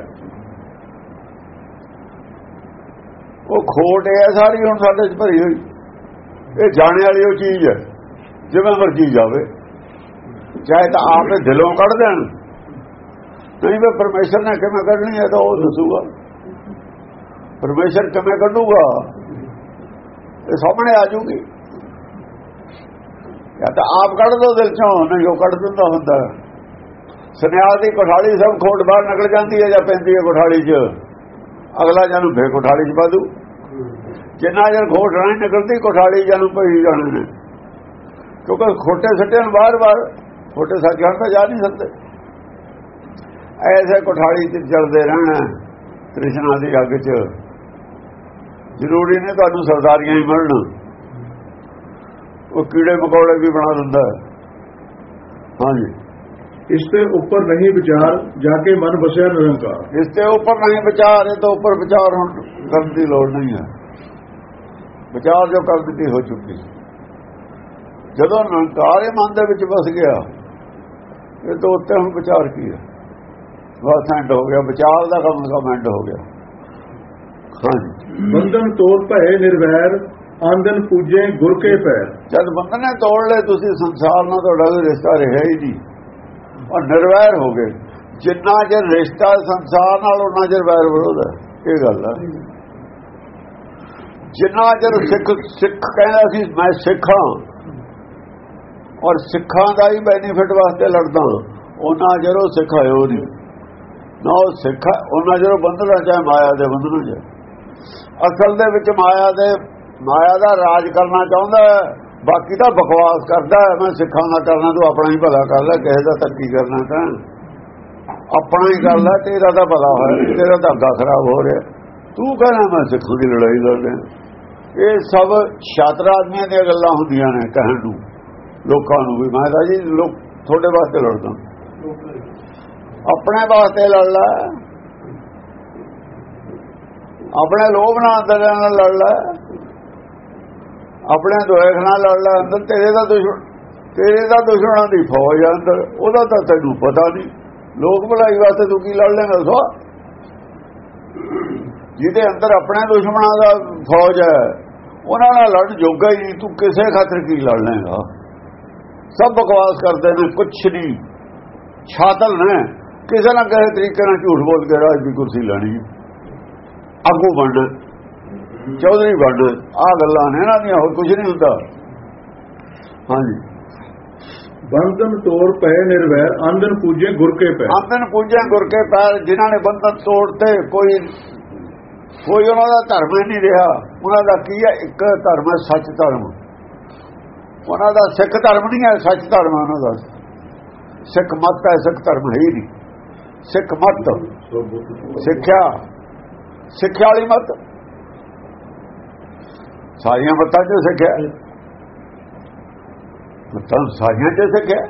ਉਹ ਖੋਟ ਇਹ ਹੈ ਸਾਰੀ, ਹੁਣ ਸਾਡੇ ਚ ਭਰੀ ਹੋਈ। ਇਹ ਜਾਣੇ ਵਾਲੀ ਉਹ ਚੀਜ਼ ਹੈ, ਜਿਵੇਂ ਮਰਜ਼ੀ ਜਾਵੇ। ਚਾਹੇ ਤਾਂ ਆਪ ਇਹ ਦਿਲੋਂ ਕੱਢ ਦੇਣ। ਨਹੀਂ ਵੀ ਪਰਮੇਸ਼ਰ ਨੇ ਕਿਵੇਂ ਕੱਢਣੀ ਹੈ ਤਾਂ ਉਹ ਦੱਸੂਗਾ। ਪਰਮੇਸ਼ਰ ਕਿਵੇਂ ਕੱਢੂਗਾ? ਇਹ ਸਾਹਮਣੇ ਆ ਜੂਗੀ। ਜਾਂ ਤਾਂ ਆਪ ਕੱਢ ਦੋ ਦਿਲ ਚੋਂ, ਨਹੀਂ ਉਹ ਕੱਢ ਦਿੰਦਾ ਹੁੰਦਾ। ਸੁਨਿਆਰ ਦੀ ਕੋਠਾਲੀ ਸਭ ਖੋਟ ਬਾਹਰ ਨਿਕਲ ਜਾਂਦੀ ਹੈ ਜਾਂ ਪੈਂਦੀ ਹੈ ਕੋਠਾਲੀ 'ਚ? ਅਗਲਾ ਜਾਨੂੰ ਫੇਰ ਕੋਠਾਲੀ 'ਚ ਪਾ ਦੂ ਜਿੰਨਾ ਜਨ ਖੋਟ ਨਹੀਂ ਨਿਕਲਦੀ, ਕੋਠਾਲੀ ਜਾਨੂੰ ਪਈ ਜਾਣੇ ਨੇ। ਕਿਉਂਕਿ ਖੋਟੇ ਸੱਟੇ ਨੂੰ ਬਾਰ-ਬਾਰ ਖੋਟੇ ਸੱਚਾਂ ਤਾਂ ਜਾ ਨਹੀਂ ਸਕਦੇ। ਐਸੇ ਕੋਠਾਲੀ 'ਚ ਜਲਦੇ ਰਹਿਣਾ ਕ੍ਰਿਸ਼ਨਾ ਦੀ ਅੱਗ 'ਚ। ਜ਼ਰੂਰੀ ਨਹੀਂ ਤੁਹਾਨੂੰ ਸਰਦਾਰੀਆਂ ਹੀ ਮਿਲਣ। ਉਹ ਕੀੜੇ ਮਕੌੜੇ ਵੀ ਬਣਾ ਦਿੰਦਾ ਹਾਂਜੀ। ਇਸ ਤੇ ਉੱਪਰ ਨਹੀਂ ਵਿਚਾਰ ਜਾ ਕੇ ਮਨ ਵਸਿਆ ਨਿਰੰਕਾਰ। ਇਸ ਤੇ ਉੱਪਰ ਨਹੀਂ ਵਿਚਾਰ ਇਹ ਤੋਂ ਉੱਪਰ ਵਿਚਾਰ ਹੁਣ ਕਰਨ ਦੀ ਲੋੜ ਨਹੀਂ ਹੈ। ਵਿਚਾਰ ਜੋ ਕਰ ਦਿੱਤੀ ਹੋ ਚੁੱਕੀ। ਜਦੋਂ ਨਿਰੰਕਾਰ ਇਹ ਮਨ ਦੇ ਵਿੱਚ ਵਸ ਗਿਆ ਇਹ ਤੋਂ ਉੱਤੇ ਹੁਣ ਵਿਚਾਰ ਕੀ ਹੈ? ਬਸ ਐਂਡ ਹੋ ਗਿਆ। ਵਿਚਾਰ ਦਾ ਕੰਮ ਕੰਮ ਐਂਡ ਹੋ ਗਿਆ। ਹਾਂਜੀ। ਬੰਧਨ ਤੋੜ ਭਏ ਨਿਰਵੈਰ ਆਂਦਨ ਪੂਜੇ ਗੁਰ ਕੇ ਪੈਰ। ਜਦ ਬੰਦੇ ਨੇ ਤੋੜ ਲਏ ਤੁਸੀਂ ਸੰਸਾਰ ਨਾਲ ਤੁਹਾਡਾ ਰਿਸ਼ਤਾ ਰਿਹਾ ਹੀ ਨਹੀਂ। ਔਰ ਨਿਰਵੈਰ ਹੋ ਗਏ। ਜਿੰਨਾ ਚਿਰ ਰਿਸ਼ਤਾ ਸੰਸਾਰ ਨਾਲ ਉਹਨਾਂ ਚਿਰ ਵੈਰ ਵਿਰੋਧ ਹੈ। ਇਹ ਗੱਲ ਹੈ। ਜਿੰਨਾ ਚਿਰ ਸਿੱਖ ਸਿੱਖ ਕਹਿੰਦਾ ਸੀ, ਮੈਂ ਸਿੱਖਾਂ ਔਰ ਸਿੱਖਾਂ ਦਾ ਹੀ ਬੈਨੀਫਿਟ ਵਾਸਤੇ ਲੜਦਾ ਉਹਨਾਂ ਚਿਰ ਉਹ ਸਿੱਖ ਹੋਇਓ ਨਹੀਂ ਨਾ। ਉਹ ਸਿੱਖ ਉਹਨਾਂ ਚਿਰ ਉਹ ਬੰਧਨਾਂ ਚਾਹੇ ਮਾਇਆ ਦੇ ਬੰਧਨਾਂ ਚਾਹੇ ਅਸਲ ਦੇ ਵਿੱਚ ਮਾਇਆ ਦੇ, ਮਾਇਆ ਦਾ ਰਾਜ ਕਰਨਾ ਚਾਹੁੰਦਾ ਹੈ। ਬਾਕੀ ਤਾਂ ਬਕਵਾਸ ਕਰਦਾ ਮੈਂ ਸਿੱਖਾਂ ਦਾ ਕਰਨਾ, ਤੂੰ ਆਪਣਾ ਹੀ ਭਲਾ ਕਰ ਲੈ, ਕਿਸੇ ਦਾ ਤੱਕੀ ਕਰਨਾ ਤਾਂ ਆਪਣਾ ਹੀ ਕਰ ਲੈ, ਤੇਰਾ ਤਾਂ ਭਲਾ ਹੋਇਆ ਤੇਰਾ ਤਾਂ ਖਰਾਬ ਹੋ ਰਿਹਾ। ਤੂੰ ਕਹਿੰਦਾ, ਮੈਂ ਸਿੱਖਾਂ ਦੀ ਲੜਾਈ ਲੜ ਰਿਹਾ ਇਹ ਸਭ ਛਾਤਰ ਆਦਮੀਆਂ ਦੀਆਂ ਗੱਲਾਂ ਹੁੰਦੀਆਂ ਨੇ ਕਹਿਣ ਨੂੰ, ਲੋਕਾਂ ਨੂੰ ਵੀ। ਮੈਂ ਤਾਂ ਜੀ ਲੋਕ ਤੁਹਾਡੇ ਵਾਸਤੇ ਲੜਦਾ ਆਪਣੇ ਵਾਸਤੇ ਲੜ ਲੈ। ਆਪਣੇ ਲੋਭ ਨਾਲ ਅੰਦਰ ਨਾਲ ਲੜ ਲੈ। ਆਪਣੇ ਦੋਖ ਨਾਲ ਲੜ ਲੈ ਅੰਦਰ, ਤੇਰੇ ਦਾ ਦੁਸ਼ਮਣ, ਤੇਰੇ ਦਾ ਦੁਸ਼ਮਣਾਂ ਦੀ ਫੌਜ ਆ ਅੰਦਰ, ਉਹਦਾ ਤਾਂ ਤੈਨੂੰ ਪਤਾ ਨਹੀਂ। ਲੋਕ ਭਲਾਈ ਵਾਸਤੇ ਤੂੰ ਕੀ ਲੜ ਲੈਂਗਾ ਸੋ ਜਿਹਦੇ ਅੰਦਰ ਆਪਣੇ ਦੁਸ਼ਮਣਾਂ ਦਾ ਫੌਜ ਹੈ, ਉਹਨਾਂ ਨਾਲ ਲੜ ਜੋਗਾ ਹੀ ਤੂੰ ਕਿਸੇ ਖਾਤਰ ਕੀ ਲੜ ਲੈਂਗਾ ਸਭ ਬਕਵਾਸ ਕਰਦੇ ਨੇ, ਕੁਛ ਨਹੀਂ। ਛਾਤਲ ਨੇ। ਕਿਸੇ ਨਾ ਕਿਸੇ ਤਰੀਕੇ ਨਾਲ ਝੂਠ ਬੋਲ ਕੇ ਰਾਜ ਦੀ ਕੁਰਸੀ ਲੈਣੀ ਆਗੂ ਬਣਨਾ। ਚੌਧਰੀ ਬਣਨਾ ਆ ਗੱਲਾਂ ਨੇ ਇਹਨਾਂ ਦੀਆਂ ਹੋਰ ਕੁਝ ਨਹੀਂ ਹੁੰਦਾ। ਹਾਂਜੀ। ਬੰਧਨ ਤੋੜ ਪਏ ਨਿਰਵੈਰ ਆਂਦਨ ਪੂਜੇ ਗੁਰ ਕੇ ਪੈਰ ਆਮਦਨ ਪੂਜਿਆ ਗੁਰ ਕੇ ਪੈਰ ਜਿਨ੍ਹਾਂ ਨੇ ਬੰਧਨ ਤੋੜਤੇ ਕੋਈ ਕੋਈ ਉਹਨਾਂ ਦਾ ਧਰਮ ਹੀ ਨਹੀਂ ਰਿਹਾ। ਉਹਨਾਂ ਦਾ ਕੀ ਹੈ? ਇੱਕ ਧਰਮ ਹੈ ਸੱਚ ਧਰਮ। ਉਹਨਾਂ ਦਾ ਸਿੱਖ ਧਰਮ ਨਹੀਂ ਹੈ ਸੱਚ ਧਰਮ ਉਹਨਾਂ ਦਾ। ਸਿੱਖ ਮਤ ਹੈ ਸਿੱਖ ਧਰਮ ਹੈ ਹੀ ਨਹੀਂ। ਸਿੱਖ ਮਤ। ਸਿੱਖਿਆ। ਸਿੱਖਿਆ ਵਾਲੀ ਮਤ। ਸਾਰੀਆਂ ਮਤਾਂ 'ਚ ਸਿੱਖਿਆ। ਮਤਾਂ ਸਾਰੀਆਂ 'ਚ ਸਿੱਖਿਆ।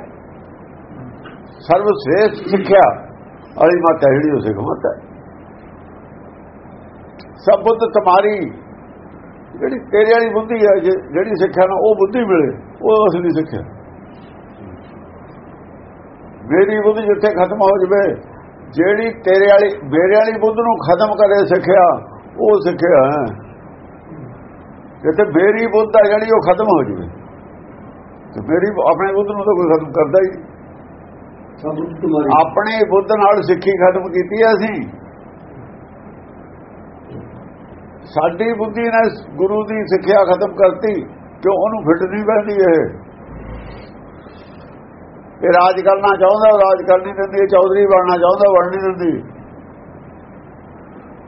ਸਰਵ ਸ੍ਰੇਸ਼ਟ ਸਿੱਖਿਆ ਵਾਲੀ ਮਤ ਹੈ ਜਿਹੜੀ ਉਹ ਸਿੱਖ ਮਤ ਹੈ। ਸਭ ਬੁੱਧ ਤੁਹਾਰੀ ਜਿਹੜੀ ਤੇਰੇ ਵਾਲੀ ਬੁੱਧੀ ਹੈ ਜਿਹੜੀ ਸਿੱਖਿਆ ਨਾ ਉਹ ਬੁੱਧੀ ਮਿਲੇ ਉਹ ਅਸਲੀ ਸਿੱਖਿਆ। ਮੇਰੀ ਬੁੱਧ ਜਿੱਥੇ ਖਤਮ ਹੋ ਜਵੇ ਜਿਹੜੀ ਤੇਰੇ ਵਾਲੀ ਮੇਰੇ ਵਾਲੀ ਬੁੱਧ ਨੂੰ ਖਤਮ ਕਰੇ ਸਿੱਖਿਆ ਉਹ ਸਿੱਖਿਆ ਹੈ। ਜਿੱਥੇ ਮੇਰੀ ਬੁੱਧ ਹੈ ਜਿਹੜੀ ਉਹ ਖਤਮ ਹੋ ਜਵੇ। ਤੇ ਮੇਰੀ ਆਪਣੇ ਬੁੱਧ ਨੂੰ ਤਾਂ ਕੋਈ ਖਤਮ ਕਰਦਾ ਹੀ ਆਪਣੇ ਬੁੱਧ ਨਾਲ ਸਿੱਖੀ ਖਤਮ ਕੀਤੀ ਹੈ ਅਸੀਂ। ਸਾਡੀ ਬੁੱਧੀ ਨੇ ਗੁਰੂ ਦੀ ਸਿੱਖਿਆ ਖਤਮ ਕਰਤੀ ਕਿਉਂ ਉਹਨੂੰ ਫਿੱਟ ਨਹੀਂ ਬੈਠੀ ਇਹ? ਇਹ ਰਾਜ ਕਰਨਾ ਚਾਹੁੰਦਾ ਰਾਜ ਕਰ ਨਹੀਂ ਦਿੰਦੀ ਇਹ ਚੌਧਰੀ ਬਣਨਾ ਚਾਹੁੰਦਾ ਬਣ ਨਹੀਂ ਦਿੰਦੀ।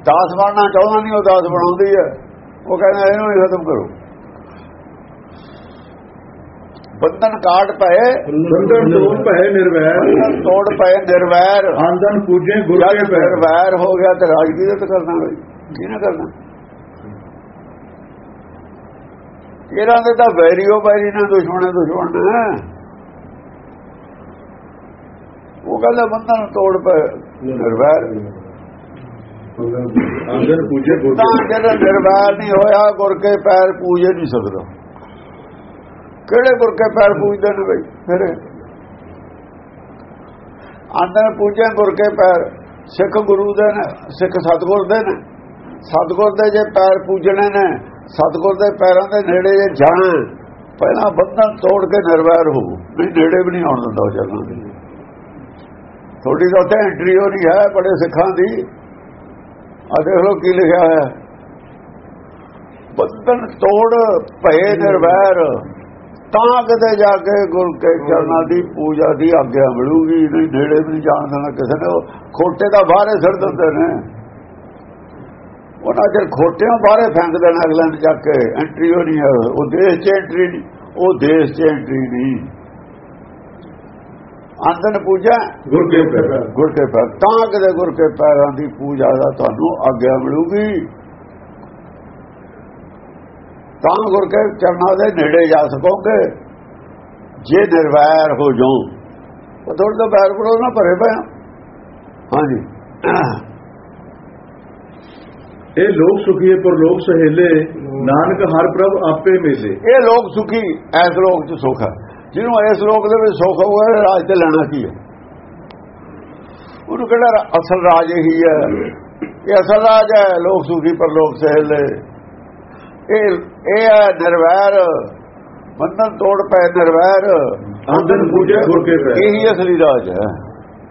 ਦਾਸ ਬਣਨਾ ਚਾਹੁੰਦਾ ਨਹੀਂ ਉਹ ਦਾਸ ਬਣਾਉਂਦੀ ਹੈ। ਉਹ ਕਹਿੰਦਾ ਇਹਨੂੰ ਹੀ ਖਤਮ ਕਰੋ। ਬੰਧਨ ਕਾਟ ਪਏ ਬੰਧਨ ਤੋੜ ਭੈ ਨਿਰਵੈਰ। ਤੋੜ ਪਏ ਨਿਰਵੈਰ। ਆਂਦਨ ਪੂਜੇ ਗੁਰ ਕੇ ਪੈਰ ਨਿਰਵੈਰ ਹੋ ਗਿਆ ਤੇ ਰਾਜ ਕੀ ਤੇ ਕਰਨਾ ਬਈ। ਕਿਹਨੇ ਕਰਨਾ? ਇਹਨਾਂ ਦੇ ਤਾਂ ਵੈਰੀਓ ਵੈਰੀ ਨਾਲ ਦੁਸ਼ਮਣ ਦੁਸ਼ਮਣ ਉਹ ਕਹਿੰਦਾ ਬੰਧਨ ਤੋੜ ਪਏ ਨਿਰਵੈਰ। ਆਂਦਨ ਪੂਜੇ ਗੁਰ ਤਾਂ ਕੇ ਜਿਹੜਾ ਨਹੀਂ ਹੋਇਆ, ਗੁਰ ਕੇ ਪੈਰ ਪੂਜੇ ਨਹੀਂ ਸਕਦਾ। ਕਿਹੜੇ ਗੁਰ ਕੇ ਪੈਰ ਪੂਜਦੇ ਨੇ ਬਈ ਫਿਰ ਆਂਦਰ ਪੂਜੇ, ਗੁਰ ਕੇ ਪੈਰ। ਸਿੱਖ ਗੁਰੂ ਦੇ ਨੇ, ਸਿੱਖ ਸਤਗੁਰ ਦੇ ਨੇ। ਸਤਗੁਰ ਦੇ ਜੇ ਪੈਰ ਪੂਜਣੇ ਨੇ, ਸਤਗੁਰ ਦੇ ਪੈਰਾਂ ਦੇ ਨੇੜੇ ਜੇ ਜਾਣ, ਪਹਿਲਾਂ ਬੰਧਨ ਤੋੜ ਕੇ ਨਿਰਵੈਰ ਹੋ। ਨਹੀਂ, ਨੇੜੇ ਵੀ ਨਹੀਂ ਆਉਣ ਦਿੰਦਾ ਉਹ ਜਗ੍ਹਾ ਦੀ ਥੋੜੀ ਤਾਂ ਉੱਥੇ ਐਂਟਰੀ ਹੋ ਰਹੀ ਹੈ, ਬੜੇ ਸਿੱਖਾਂ ਦੀ। ਆ ਦੇਖ ਲਓ ਕੀ ਲਿਖਿਆ ਹੈ ਬੰਧਨ ਤੋੜ ਭਏ ਨਿਰਵੈਰ ਤਾਂ ਕਿਤੇ ਜਾ ਕੇ ਗੁਰ ਕੇ ਚਰਨਾਂ ਦੀ ਪੂਜਾ ਦੀ ਆਗਿਆ ਮਿਲੂਗੀ। ਨਹੀਂ ਨੇੜੇ ਵੀ ਜਾਣ ਦੇਣਾ ਕਿਸੇ ਨੇ। ਖੋਟੇ ਦਾ ਬਾਹਰੇ ਸਿਰ ਦਿੰਦੇ ਨੇ। ਉਹਨਾਂ ਚਿਰ ਖੋਟਿਆਂ ਬਾਹਰੇ ਫੈਂਕ ਦੇਣਾ ਅਗਲੇ ਨੇ ਜਾ ਕੇ। ਐਂਟਰੀ ਹੋ ਨਹੀਂ ਹੈ ਉਹ ਦੇਸ਼ 'ਚ ਐਂਟਰੀ ਨਹੀਂ। ਉਹ ਦੇਸ਼ 'ਚ ਐਂਟਰੀ ਨਹੀਂ। ਅੰਦਨ ਪੂਜਾ ਗੁਰ ਕੇ ਪੈਰ ਗੁਰ ਕੇ ਪੈਰ ਤਾਂ ਕਿਤੇ ਗੁਰ ਕੇ ਪੈਰਾਂ ਦੀ ਪੂਜਾ ਦਾ ਤੁਹਾਨੂੰ ਆਗਿਆ ਮਿਲੂਗੀ। ਤਾਂ ਗੁਰ ਕੇ ਚਰਨਾਂ ਦੇ ਨੇੜੇ ਜਾ ਸਕੋਗੇ। ਜੇ ਨਿਰਵੈਰ ਹੋ ਜਾਓ ਉਹ ਥੋੜਾ ਤਾਂ ਬੈਰ ਬਰੋ ਨਾ ਭਰੇ ਪਏ ਆ। ਹਾਂਜੀ। ਇਹ ਲੋਕ ਸੁਖੀਏ ਪਰ ਲੋਕ ਸਹੇਲੇ। ਨਾਨਕ ਹਰ ਪ੍ਰਭ ਆਪੇ ਮੇਲੇ। ਇਹ ਲੋਕ ਸੁਖੀ ਐਸ ਲੋਕ ਚ ਸੁਖ ਹੈ। ਜਿਹਨੂੰ ਇਸ ਲੋਕ ਦੇ ਵਿੱਚ ਸੁਖ ਹੋਊਗਾ ਰਾਜ ਤੇ ਲੈਣਾ ਕੀ ਹੈ? ਉਹਨੂੰ ਕਿਹੜਾ ਅਸਲ ਰਾਜ ਇਹੀ ਹੈ? ਇਹ ਅਸਲ ਰਾਜ ਹੈ ਲੋਕ ਸੁਖੀ ਪਰ ਲੋਕ ਸਹਿਲੇ ਇਹ ਇਹ ਹੈ ਨਿਰਵੈਰ। ਬੰਧਨ ਤੋੜ ਪੈ ਨਿਰਵੈਰ। ਆਂਦਨ ਪੂਜੇ ਗੁਰ ਕੇ ਪੈਰ ਇਹੀ ਅਸਲੀ ਰਾਜ ਹੈ।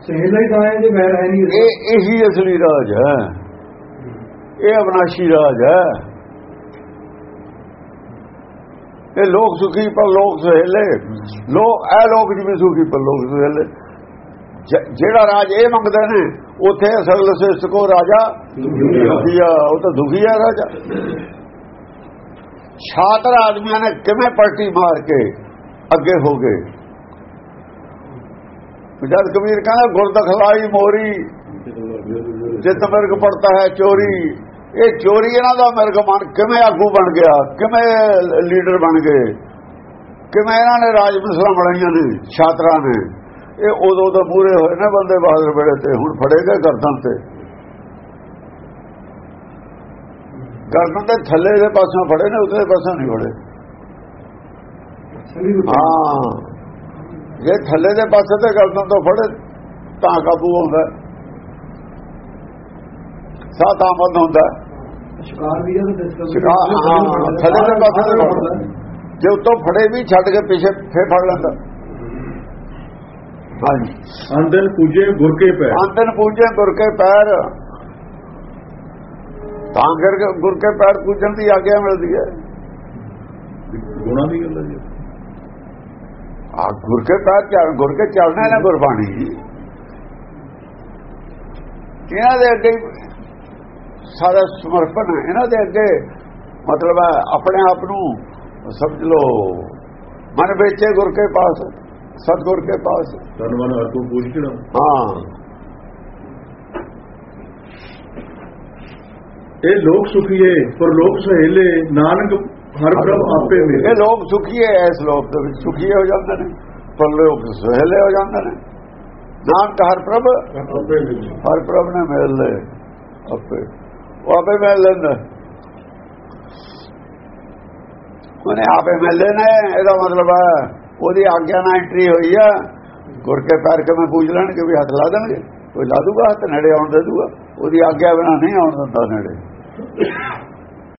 ਸਹਿਲਾ ਹੀ ਤਾਂ ਹੈ ਜੇ ਵੈਰ ਹੈ ਨਹੀਂ ਇਹ ਇਹੀ ਅਸਲੀ ਰਾਜ ਹੈ। ਇਹ ਅਵਨਾਸ਼ੀ ਰਾਜ ਹੈ। ਇਹ ਲੋਕ ਸੁਖੀ ਪਰ ਲੋਕ ਸਹਿਲੇ। ਲੋਕ, ਇਹ ਲੋਕ ਜਿਵੇਂ ਸੁਖੀ ਪਰ ਲੋਕ ਸਹੇਲੇ। ਜਿਹੜਾ ਰਾਜ ਇਹ ਮੰਗਦੇ ਨੇ, ਉਥੇ ਅਸਲ ਸਿਸਟ ਕੋ ਰਾਜਾ ਦੁਖੀਆ। ਉਹ ਤਾਂ ਦੁਖੀਆ ਰਾਜਾ। ਛਾਤਰ ਆਦਮੀਆਂ ਨੇ ਕਿਵੇਂ ਪਲਟੀ ਮਾਰ ਕੇ ਅੱਗੇ ਹੋ ਗਏ? ਜਦ ਕਬੀਰ ਕਹਿੰਦਾ, ਗੁਰਦਖਲਾਈ ਮੋਰੀ, ਜਿਤ ਮਿਰਗ ਪੜਤਾ ਹੈ ਚੋਰੀ। ਇਹ ਚੋਰੀ ਇਹਨਾਂ ਦਾ ਮਿਰਗ ਮਨ ਕਿਵੇਂ ਆਗੂ ਬਣ ਗਿਆ? ਕਿਵੇਂ ਲੀਡਰ ਬਣ ਗਏ? ਕਿਵੇਂ ਇਹਨਾਂ ਨੇ ਰਾਜ ਮਿਸਲਾਂ ਬਣਾਈਆਂ ਨੇ ਛਾਤਰਾਂ ਨੇ? ਇਹ ਉਦੋਂ ਤੋਂ ਪੂਰੇ ਹੋਏ ਨੇ ਬੰਦੇ ਬਹਾਦਰ ਵੇਲੇ ਤੇ ਹੁਣ ਫੜੇ ਗਏ ਗਰਦਨ ਤੇ। ਗਰਦਨ ਦੇ ਥੱਲੇ ਦੇ ਪਾਸੋਂ ਫੜੇ ਨੇ ਉਤਲੇ ਪਾਸੋਂ ਨਹੀਂ ਫੜੇ। ਹਾਂ। ਜੇ ਥੱਲੇ ਦੇ ਪਾਸੇ ਤੇ ਗਰਦਨ ਤੋਂ ਫੜੇ ਤਾਂ ਕਾਬੂ ਹੁੰਦਾ ਸਾਹ ਤਾਂ ਬੰਦ ਹੁੰਦਾ। ਸ਼ਿਕਾਰ ਵੀ ਜਦ ਡਿਸਕਸ ਸ਼ਿਕਾਰ ਹਾਂ ਥੱਲੇ ਦੇ ਪਾਸੇ ਤੇ ਫੜਦਾ ਜੇ ਉਤੋਂ ਫੜੇ ਵੀ ਛੱਡ ਕੇ ਪਿੱਛੇ ਫੇਰ ਫੜ ਲੈਂਦਾ ਹਾਂਜੀ ਆਂਦਨ ਪੂਜੇ ਗੁਰ ਕੇ ਪੈਰ ਆਂਦਨ ਪੂਜੇ ਗੁਰ ਕੇ ਪੈਰ ਤਾਂ ਕਰਕੇ ਗੁਰ ਕੇ ਪੈਰ ਪੂਜਣ ਦੀ ਆਗਿਆ ਮਿਲਦੀ ਹੈ ਗੁਣਾ ਦੀ ਗੱਲ ਹੈ ਜੀ ਆ ਗੁਰ ਕੇ ਪੈਰ ਚੱਲ ਗੁਰ ਕੇ ਚੱਲਣਾ ਹੈ ਨਾ ਗੁਰਬਾਣੀ ਇਹਨਾਂ ਦੇ ਅੱਗੇ ਸਾਰਾ ਸਮਰਪਣ ਹੈ। ਇਹਨਾਂ ਦੇ ਅੱਗੇ ਮਤਲਬ ਹੈ ਆਪਣੇ ਆਪ ਨੂੰ ਸਮਝ ਲਓ। ਮਨ ਵੇਚੇ ਗੁਰ ਕੇ ਪਾਸ ਸਤਗੁਰ ਕੇ ਪਾਸ। ਤਨ ਮਨ ਹਰ ਕੋ ਪੂਜਣਾ। ਹਾਂ। ਇਹ ਲੋਕ ਸੁਖੀਏ ਪਰ ਲੋਕ ਸਹੇਲੇ ਨਾਨਕ ਹਰ ਪ੍ਰਭ ਆਪੇ ਮੇਰੇ ਇਹ ਲੋਕ ਸੁਖੀ ਹੈ ਇਸ ਲੋਕ ਦੇ ਵਿੱਚ ਸੁਖੀ ਹੋ ਜਾਂਦੇ ਨੇ ਪਰ ਲੋਕ ਸਹਲੇ ਹੋ ਜਾਂਦੇ ਨੇ। ਨਾਨਕ ਹਰ ਪ੍ਰਭ ਆਪੇ ਮਿਲ। ਹਰ ਪ੍ਰਭ ਨੇ ਮਿਲ ਲੈ ਆਪੇ। ਉਹ ਆਪੇ ਮਿਲ ਲੈਂਦਾ। ਉਹਨੇ ਆਪੇ ਮਿਲ ਨੇ ਇਹਦਾ ਮਤਲਬ ਹੈ, ਉਹਦੀ ਆਗਿਆ ਨਾਲ ਐਂਟਰੀ ਹੋਈ ਆ ਗੁਰ ਕੇ ਪੈਰ ਕੇ ਮੈਂ ਪੂਜ ਲੈਣਗੇ ਵੀ ਹੱਥ ਲਾ ਦੇਣਗੇ। ਕੋਈ ਲਾ ਦੂਗਾ, ਹੱਥ ਨੇੜੇ ਆਉਣ ਦੇ ਦੂਗਾ, ਉਹਦੀ ਆਗਿਆ ਬਿਨਾ ਨਹੀਂ ਆਉਣ ਦਿੰਦਾ ਨੇੜੇ।